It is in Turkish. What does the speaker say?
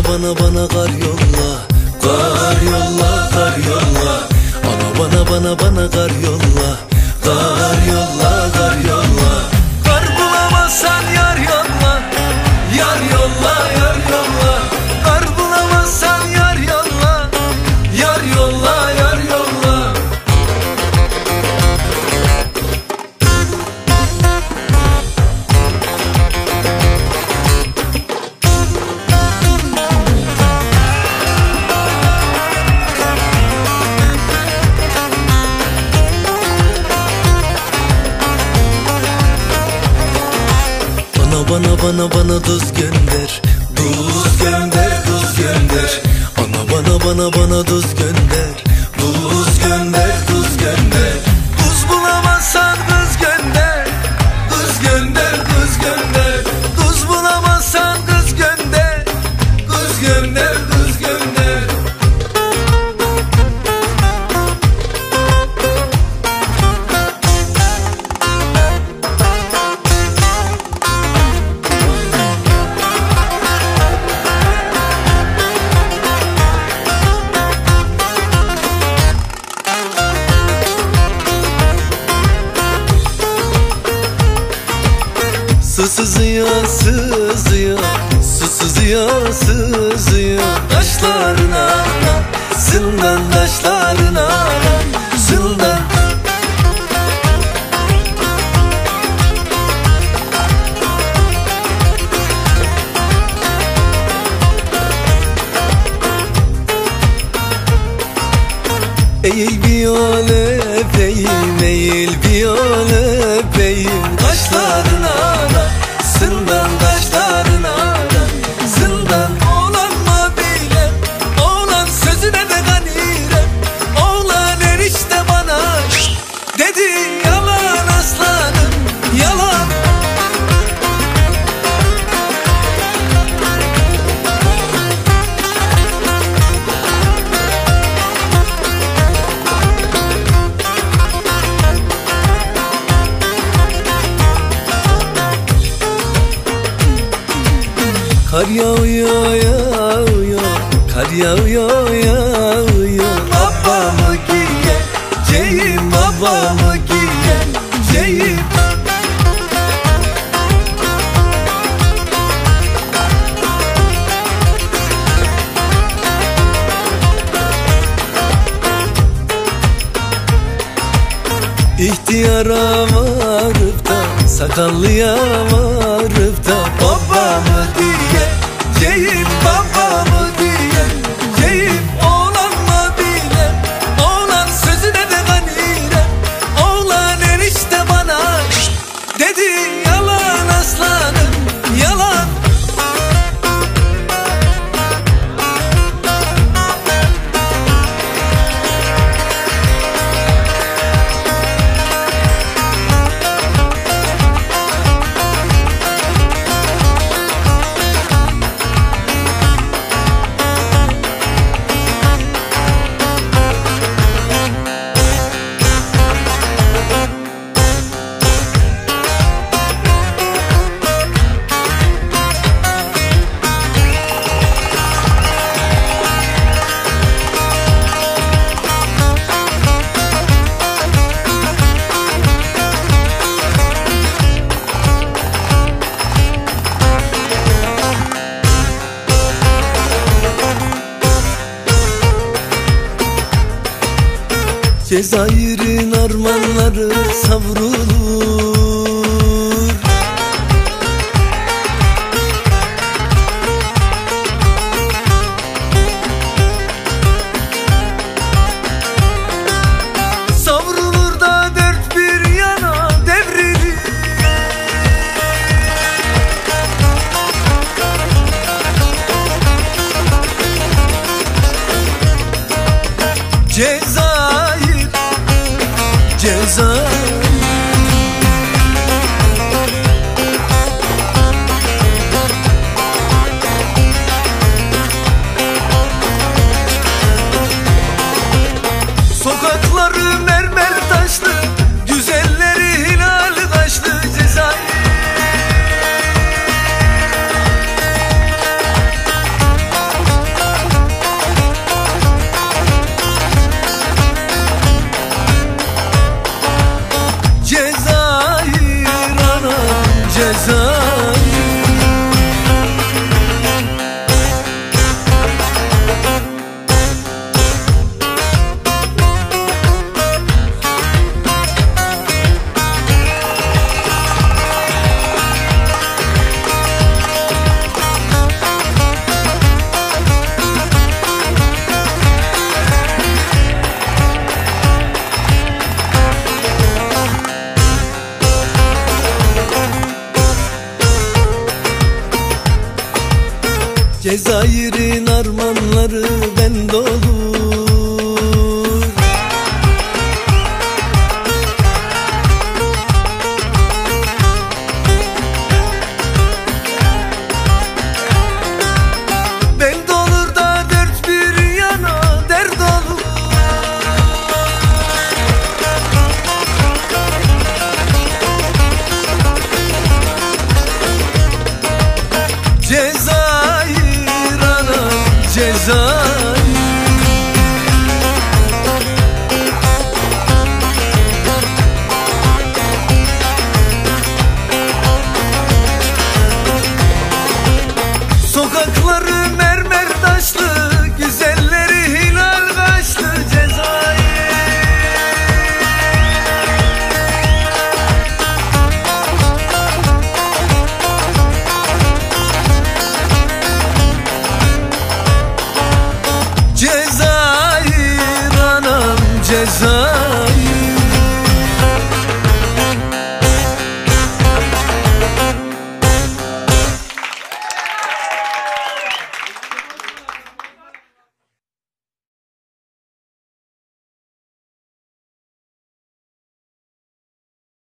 kar yolla. Kar yolla kar yolla. Ana bana bana bana kar yolla. Kar yolla kar Bana bana tuz gönder. Tuz gönder tuz gönder. Ana bana bana bana tuz gönder. Tuz gönder tuz gönder. Tuz bulamazsan kız gönder. Kız gönder kız gönder. Tuz bulamazsan kız gönder. Kız gönder sızıyor sızıyor. Su sızıyor sızıyor. Taşlarına Zindan taşlarına Zindan Eğil bir yol öpeyim Eğil bir yol öpeyim. Kaşlarına Kar yağıyor yağıyor. Kar yağıyor yağıyor. Babamı giyeceğim Babamı giyeceğim İhtiyara varıp da Sakallıya varıp da Babamı Cezayir'in ormanları savrulur mezar Cezayir'in armanları ben dolu